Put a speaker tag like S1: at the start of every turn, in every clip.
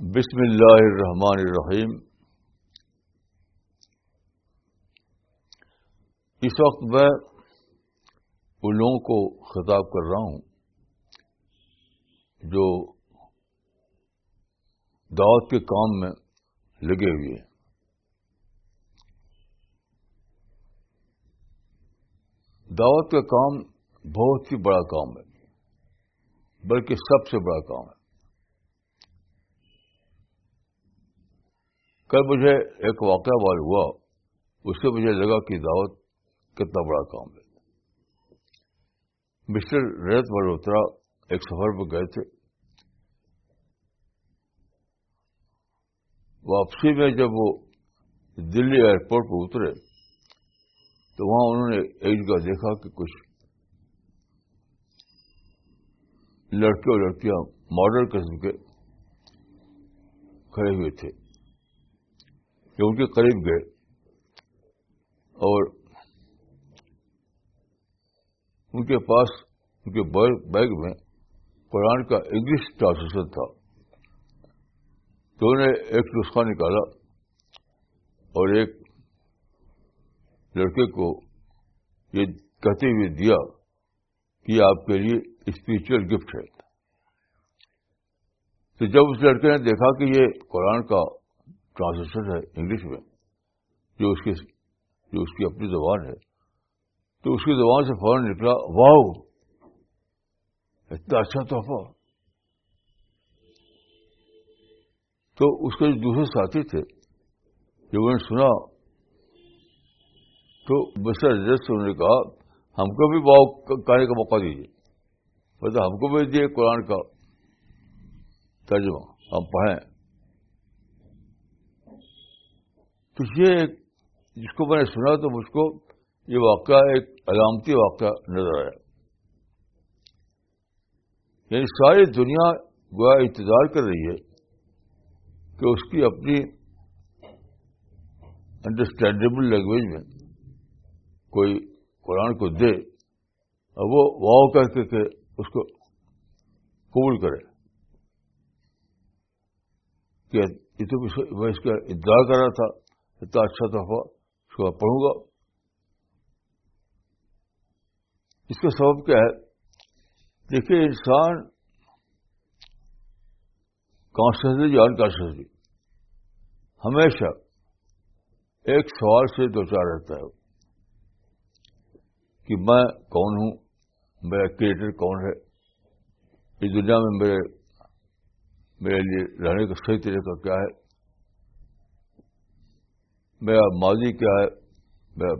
S1: بسم اللہ الرحمن الرحیم۔ اس وقت میں ان لوگوں کو خطاب کر رہا ہوں جو دعوت کے کام میں لگے ہوئے ہیں۔ دعوت کا کام بہت ہی بڑا کام ہے، بلکہ سب سے بڑا کام ہے۔ کل مجھے ایک واقعہ وال ہوا، اس سے مجھے لگا کہ دعوت کتنا بڑا کام ہے۔ مسٹر ریت ملہوترا ایک سفر پہ گئے تھے۔ واپسی میں جب وہ دلی ایئرپورٹ پہ اترے، تو وہاں انہوں نے ایک جگہ دیکھا کہ کچھ لڑکے اور لڑکیاں ماڈل قسم کے کھڑے ہوئے تھے۔ جو ان کے قریب گئے اور ان کے پاس ان کے بیگ میں قرآن کا انگلش ٹرانسلیشن تھا۔ تو انہوں نے ایک نسخہ نکالا اور ایک لڑکے کو یہ کہتے ہوئے دیا کہ آپ کے لیے اسپریچل گفٹ ہے۔ تو جب اس لڑکے نے دیکھا کہ یہ قرآن کا ٹرانسلیشن ہے انگلش میں، جو اس کی، جو اس کی اپنی زبان ہے۔ تو اس کی زبان سے فوراً نکلا، واؤ، اتنا اچھا تحفہ۔ تو اس کے جو دوسرے ساتھی تھے، جب انہوں نے سنا، تو مسٹر رجسٹ انہوں نے کہا، ہم کو بھی واؤ کہنے کا موقع دیجیے۔ مطلب ہم کو بھی دیے قرآن کا ترجمہ۔ ہم پڑھیں۔ تو یہ جس کو میں نے سنا تو مجھ کو یہ واقعہ ایک علامتی واقعہ نظر آیا۔ یعنی ساری دنیا گویا انتظار کر رہی ہے کہ اس کی اپنی انڈرسٹینڈیبل لینگویج میں کوئی قرآن کو دے اور وہ واؤ کہہ کے کہ اس کو قبول کرے۔ کہ میں اس کا انتظار کر رہا تھا۔ اتنا اچھا تحفہ اس کو پڑھوں گا۔ اس کا سبب کیا ہے؟ دیکھیے، انسان کانسٹنٹلی یا انکانسٹنٹلی ہمیشہ ایک سوال سے دو چار رہتا ہے۔ کہ میں کون ہوں؟ میرا کریٹر کون ہے؟ اس دنیا میں میرے میرے لیے رہنے کا صحیح طریقہ کیا ہے؟ میرا ماضی کیا ہے میرا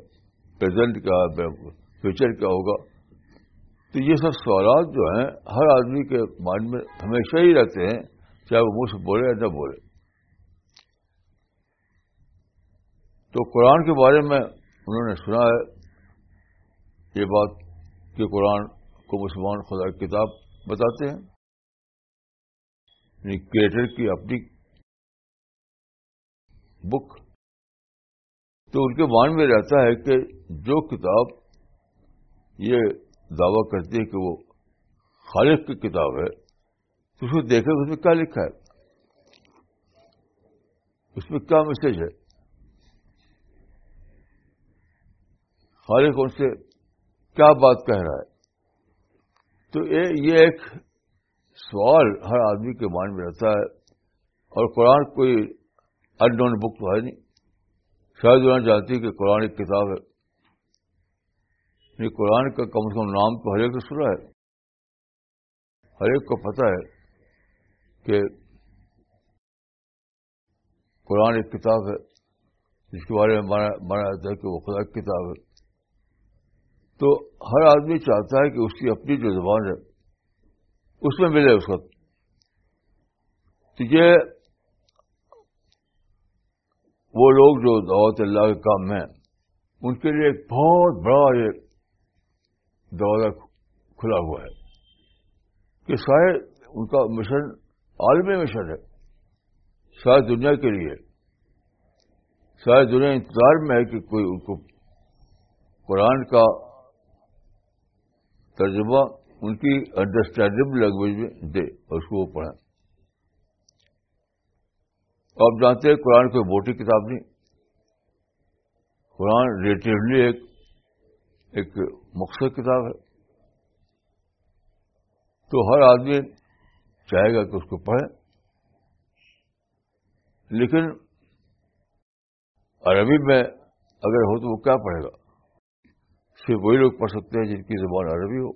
S1: پریزنٹ کیا ہے میرا فیوچر کیا ہوگا؟ تو یہ سب سوالات جو ہیں، ہر آدمی کے مائنڈ میں ہمیشہ ہی رہتے ہیں، چاہے وہ منہ سے بولے یا نہ بولے۔ تو قرآن کے بارے میں انہوں نے سنا ہے، یہ بات کہ قرآن کو مسلمان خدا کی کتاب بتاتے ہیں یعنی کریٹر کی اپنی بک تو ان کے مان میں رہتا ہے کہ جو کتاب یہ دعویٰ کرتی ہے کہ وہ خالق کی کتاب ہے، تو اس کو دیکھے اس میں کیا لکھا ہے؟ اس میں کیا میسج ہے؟ خالق ان سے کیا بات کہہ رہا ہے؟ تو یہ ایک سوال ہر آدمی کے مان میں رہتا ہے اور قرآن کوئی ان نون بک تو ہے نہیں۔ شاید وہ چاہتی کہ قرآن ایک کتاب ہے۔ یہ قرآن کا کم از کم نام تو ہر ایک کو سنا ہے۔ ہر ایک کو پتا ہے کہ قرآن ایک کتاب ہے، جس کے بارے میں مانا جاتا ہے کہ وہ خدا کی کتاب ہے۔ تو ہر آدمی چاہتا ہے کہ اس کی اپنی جو زبان ہے، اس میں ملے اس وقت۔ تو یہ وہ لوگ جو دعوت اللہ کے کام میں ان کے لیے ایک بہت بڑا یہ دروازہ کھلا ہوا ہے کہ شاید ان کا مشن عالمی مشن ہے شاید دنیا کے لیے۔ شاید دنیا انتظار میں ہے کہ کوئی ان کو قرآن کا ترجمہ ان کی انڈرسٹینڈیبل لینگویج میں دے اور اس کو وہ پڑھیں۔ آپ جانتے ہیں قرآن کوئی موٹی کتاب نہیں۔ قرآن ریلیٹیولی ایک ایک مقصد کتاب ہے۔ تو ہر آدمی چاہے گا کہ اس کو پڑھے۔ لیکن عربی میں اگر ہو تو وہ کیا پڑھے گا؟ صرف وہی لوگ پڑھ سکتے ہیں جن کی زبان عربی ہو۔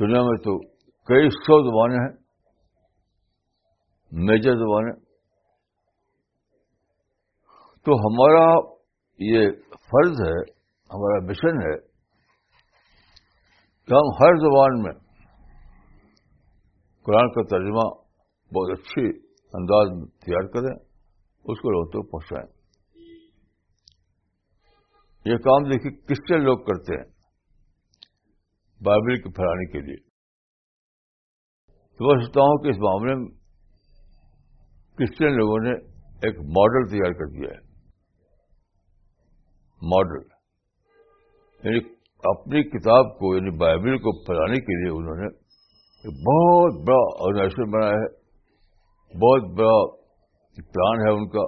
S1: دنیا میں تو کئی سو زبانیں ہیں۔ میجر زبانیں تو ہمارا یہ فرض ہے، ہمارا مشن ہے کہ ہم ہر زبان میں قرآن کا ترجمہ بہت اچھی انداز میں تیار کریں، اس کو لوگوں تک پہنچائیں۔ یہ کام دیکھیے کرسچن لوگ کرتے ہیں بائبل کے پھیلانے کے لیے۔ تو میں سوچتا ہوں کہ اس معاملے میں کرسچن لوگوں نے ایک ماڈل تیار کر دیا ہے۔ ماڈل۔ یعنی اپنی کتاب کو یعنی بائبل کو پھیلانے کے لیے انہوں نے ایک بہت بڑا آرگنائزیشن بنایا ہے۔ بہت بڑا پلان ہے ان کا۔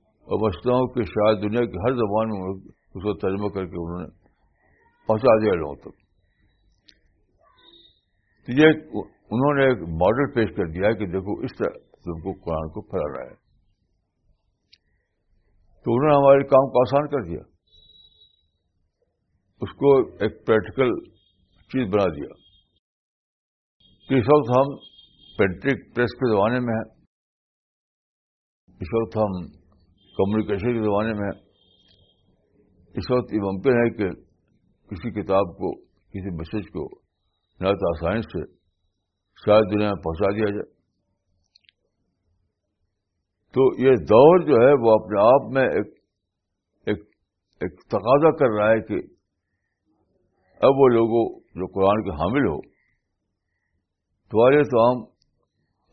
S1: اور بچتا ہوں کہ شاید دنیا کی ہر زبان میں اس کو ترجمہ کر کے انہوں نے پہنچا دیا لوگوں تک۔ تو یہ انہوں نے ایک ماڈل پیش کر دیا کہ دیکھو اس طرح تم کو قرآن کو پھیلانا ہے۔ تو انہوں نے ہمارے کام کو آسان کر دیا۔ اس کو ایک پریکٹیکل چیز بنا دیا۔ کہ اس وقت ہم پینٹرک پریس کے زمانے میں ہیں۔ اس وقت ہم کمیونیکیشن کے زمانے میں ہیں۔ اس وقت یہ ممکن ہے کہ کسی کتاب کو، کسی میسج کو، نہ تو آسانی سے شاید دنیا میں پہنچا دیا جائے۔ تو یہ دور جو ہے وہ اپنے آپ میں ایک ایک ایک تقاضا کر رہا ہے کہ اب وہ لوگوں جو قرآن کے حامل ہو، تمہارے تو ہم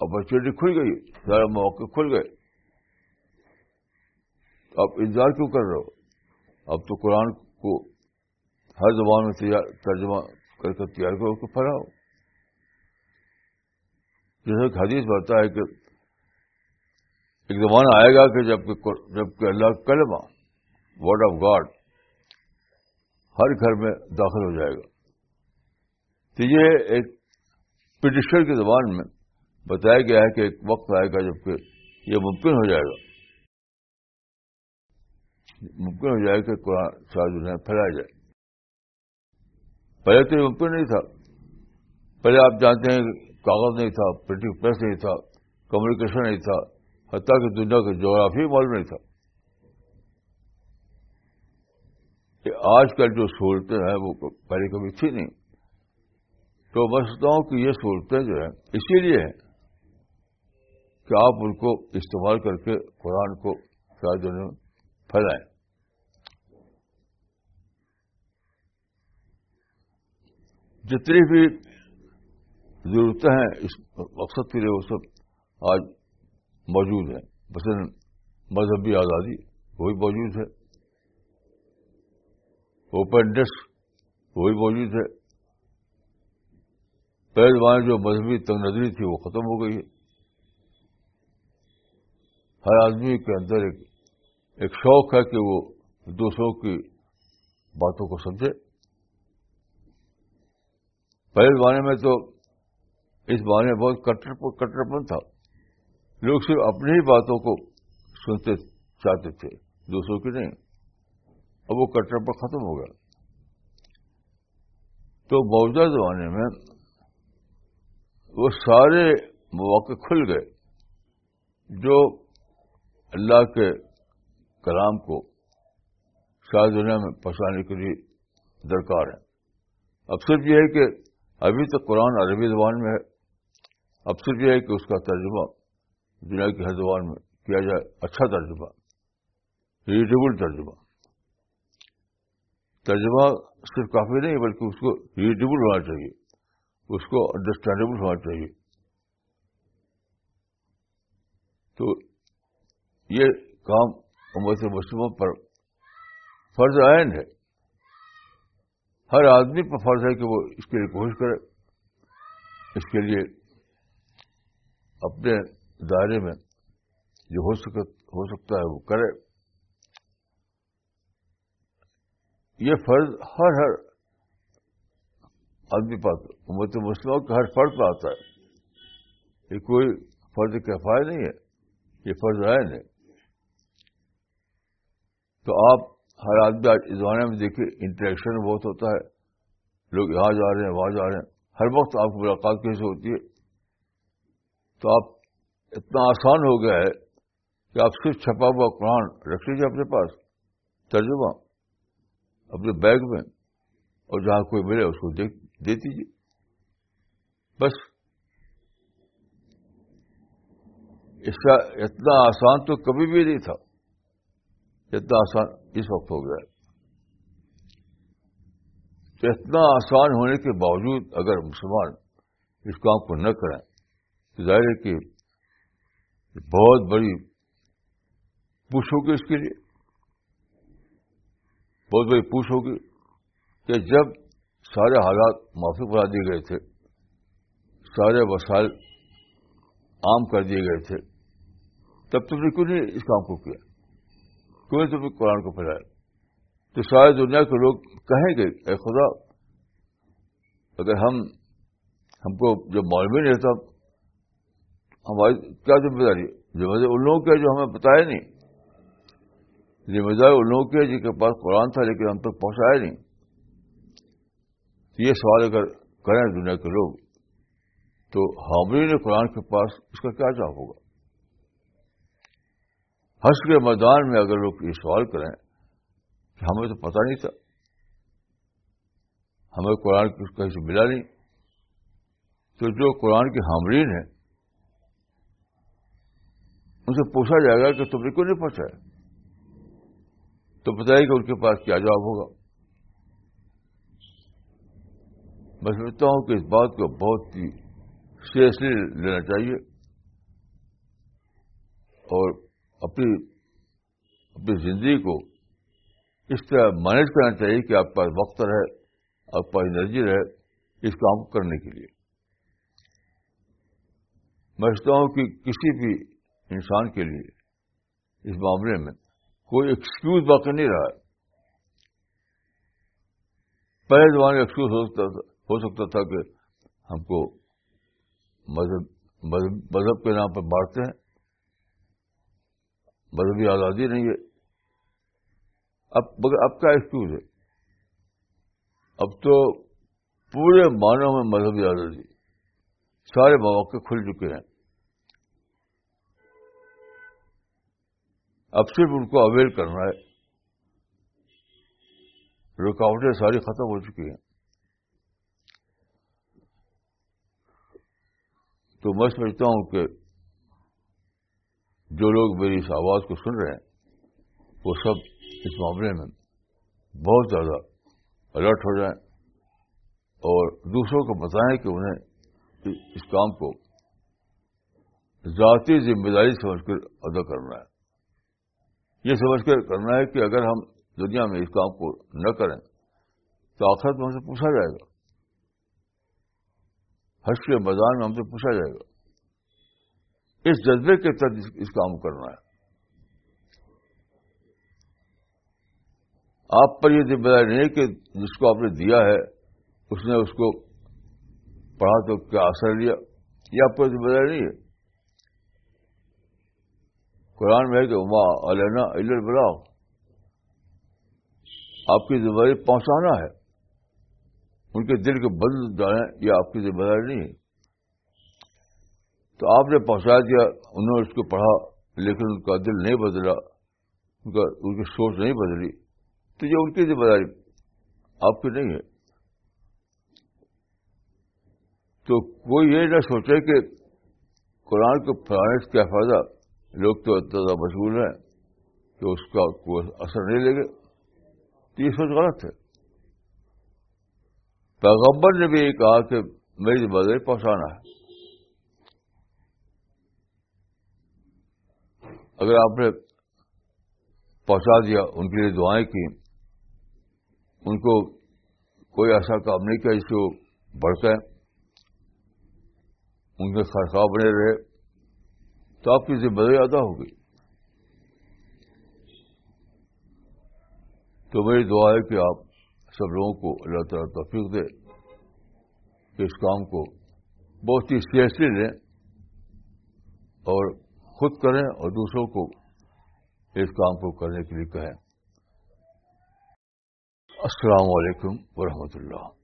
S1: اپرچونیٹی کھل گئی، سارے مواقع کھل گئے۔ آپ انتظار کیوں کر رہے ہو؟ اب تو قرآن کو ہر زبان میں ترجمہ کر کے تیار کرو کہ پڑھاؤ۔ جیسے کہ حدیث بڑھتا ہے کہ ایک زمانہ آئے گا کہ جبکہ جبکہ اللہ کلمہ ورڈ آف گاڈ ہر گھر میں داخل ہو جائے گا۔ تو یہ ایک پٹیشن کی زبان میں بتایا گیا ہے کہ ایک وقت آئے گا جبکہ یہ ممکن ہو جائے گا۔ ممکن ہو جائے کہ قرآن شاید انہیں پھیلایا جائے۔ پہلے تو یہ ممکن نہیں تھا۔ پہلے آپ جانتے ہیں کاغذ نہیں تھا پرنٹنگ پریس نہیں تھا کمیونیکیشن نہیں تھا۔ حتیٰ کہ دنیا کا جغرافی معلوم نہیں تھا۔ کہ آج کل جو سہولتیں ہیں وہ پہلے کبھی تھی نہیں۔ تو میں سوچتا ہوں کہ یہ سہولتیں جو ہیں، اسی لیے ہیں کہ آپ ان کو استعمال کر کے قرآن کو شاید انہیں پھیلائیں۔ جتنی بھی ضرورتیں ہیں، اس مقصد کے لیے وہ سب آج موجود ہیں مثلاً مذہبی آزادی، وہ بھی موجود ہے۔ اوپن ڈیسک وہ بھی موجود ہے۔ پہلے زمانے جو مذہبی تنگ نظری تھی، وہ ختم ہو گئی ہے۔ ہر آدمی کے اندر ایک ایک شوق ہے کہ وہ دوسروں کی باتوں کو سمجھے۔ پہلے زمانے میں تو اس زمانے میں بہت کٹر تھا۔ لوگ صرف اپنی ہی باتوں کو سنتے چاہتے تھے، دوسروں کی نہیں۔ اب وہ کٹر پر ختم ہو گیا۔ تو موجودہ زمانے میں وہ سارے مواقع کھل گئے جو اللہ کے کلام کو شاید دنیا میں پہنچانے کے لیے درکار ہے اب صرف یہ ہے کہ ابھی تک قرآن عربی زبان میں ہے، اب صرف یہ ہے کہ اس کا ترجمہ دنیا کی ہر زبان میں کیا جائے اچھا ترجمہ ریڈیبل ترجمہ ترجمہ صرف کافی نہیں، بلکہ اس کو ریڈیبل ہونا چاہیے، اس کو انڈرسٹینڈیبل ہونا چاہیے۔ تو یہ کام امت مسلموں پر فرض عین ہے۔ ہر آدمی پر فرض ہے کہ وہ اس کے لیے کوشش کرے، اس کے لیے اپنے دائرے میں جو ہو ہو سکتا ہے وہ کرے۔ یہ فرض ہر ہر آدمی پاس امت مسلموں کا ہر فرض پہ آتا ہے۔ یہ کوئی فرض کفایہ نہیں ہے۔ یہ فرض ہے نہیں۔ تو آپ ہر آدمی آج اس زمانے میں دیکھیے انٹریکشن بہت ہوتا ہے۔ لوگ یہاں جا رہے ہیں، وہاں جا رہے ہیں۔ ہر وقت آپ کی ملاقات کیسے ہوتی ہے؟ تو آپ اتنا آسان ہو گیا ہے کہ آپ صرف چھپا ہوا قرآن رکھ لیجیے اپنے پاس، ترجمہ، اپنے بیگ میں، اور جہاں کوئی ملے اس کو دے دیجیے بس۔ اس کا اتنا آسان تو کبھی بھی نہیں تھا۔ اتنا آسان اس وقت ہو گیا۔ تو اتنا آسان ہونے کے باوجود اگر مسلمان اس کام کو نہ کریں، تو ظاہر ہے کہ بہت بڑی پوچھ ہوگی اس کے لیے۔ بہت بڑی پوچھ ہوگی کہ جب سارے حالات معافی بنا دیے گئے تھے، سارے وسائل عام کر دیے گئے تھے، تب تم نے کیوں نہیں اس کام کو کیا؟ کیوں تم نے قرآن کو پھیلایا؟ تو ساری دنیا کے لوگ کہیں گے، اے خدا، اگر ہم ہم کو جو معلوم نہیں رہتا ہماری کیا ذمہ داری ذمہ داری ان لوگوں کے جو ہمیں بتایا نہیں۔ ذمہ داری ان لوگوں کے جن کے پاس قرآن تھا لیکن ہم تک پہنچایا نہیں۔ یہ سوال اگر کریں دنیا کے لوگ، تو حامری قرآن کے پاس اس کا کیا جواب ہوگا؟ حس کے میدان میں اگر لوگ یہ سوال کریں، کہ ہمیں تو پتہ نہیں تھا۔ ہمیں قرآن کہیں سے ملا نہیں۔ تو جو قرآن کے حامرین ہیں ان سے پوچھا جائے گا کہ تم نے کیوں نہیں پوچھا تو بتائیے کہ ان کے پاس کیا جواب ہوگا؟ میں سمجھتا ہوں کہ اس بات کو بہت ہی سیریسلی لینا چاہیے اور اپنی اپنی زندگی کو اس طرح مینج کرنا چاہیے کہ آپ کا وقت رہے، آپ کا انرجی رہے اس کام کرنے کے لیے۔ میں سمجھتا ہوں کہ کسی بھی انسان کے لیے اس معاملے میں کوئی ایکسکیوز باقی نہیں رہا پہلے زمانے میں ایکسکیوز ہو سکتا تھا، ہو سکتا تھا کہ ہم کو مذہب مذہب کے نام پر بانٹتے ہیں۔ مذہبی آزادی نہیں ہے۔ اب، مگر اب کیا ایکسکیوز ہے؟ اب تو پورے معنوں میں مذہبی آزادی، سارے مواقع کھل چکے ہیں۔ اب صرف ان کو اویل کرنا ہے۔ رکاوٹیں ساری ختم ہو چکی ہیں۔ تو میں سمجھتا ہوں کہ جو لوگ میری اس آواز کو سن رہے ہیں، وہ سب اس معاملے میں بہت زیادہ الرٹ ہو جائیں اور دوسروں کو بتائیں کہ انہیں اس کام کو ذاتی ذمہ داری سمجھ کر ادا کرنا ہے۔ یہ سمجھ کر کرنا ہے کہ اگر ہم دنیا میں اس کام کو نہ کریں تو آخرت میں ہم سے پوچھا جائے گا۔ حج کے میدان میں ہم سے پوچھا جائے گا۔ اس جذبے کے تحت اس کام کرنا ہے۔ آپ پر یہ ذمہ داری نہیں ہے کہ جس کو آپ نے دیا ہے، اس نے اس کو پڑھا تو کیا اثر لیا؟ یہ آپ پر ذمہ داری نہیں ہے۔ قرآن میں ہے کہ عما علینا البلاغ، آپ کی ذمہ داری پہنچانا ہے۔ ان کے دل کے بدل جائیں، یہ آپ کی ذمہ داری نہیں۔ ہے تو آپ نے پہنچا دیا، انہوں نے اس کو پڑھا، لیکن ان کا دل نہیں بدلا، ان کا، ان کی سوچ نہیں بدلی۔ تو یہ ان کی ذمہ داری آپ کی نہیں ہے۔ تو کوئی یہ نہ سوچے کہ قرآن کو پڑھانے سے کیا فائدہ؟ لوگ تو اتنا مشغول ہیں کہ اس کا کوئی اثر نہیں لے گا تو یہ سوچ غلط ہے۔ پیغمبر نے بھی یہ کہا کہ میری ذمہ داری پہنچانا ہے۔ اگر آپ نے پہنچا دیا، ان کے لیے دعائیں کی ان کو کوئی ایسا کام نہیں کیا جس کو بڑھتے ان کے خرخواہ بنے رہے۔ تو آپ کی ذمہ داری ادا ہوگی تو میری دعا ہے کہ آپ سب لوگوں کو اللہ تعالیٰ توفیق دے کہ اس کام کو بہت ہی سیریسلی لیں اور خود کریں اور دوسروں کو اس کام کو کرنے کے لیے کہیں۔ السلام علیکم ورحمۃ اللہ۔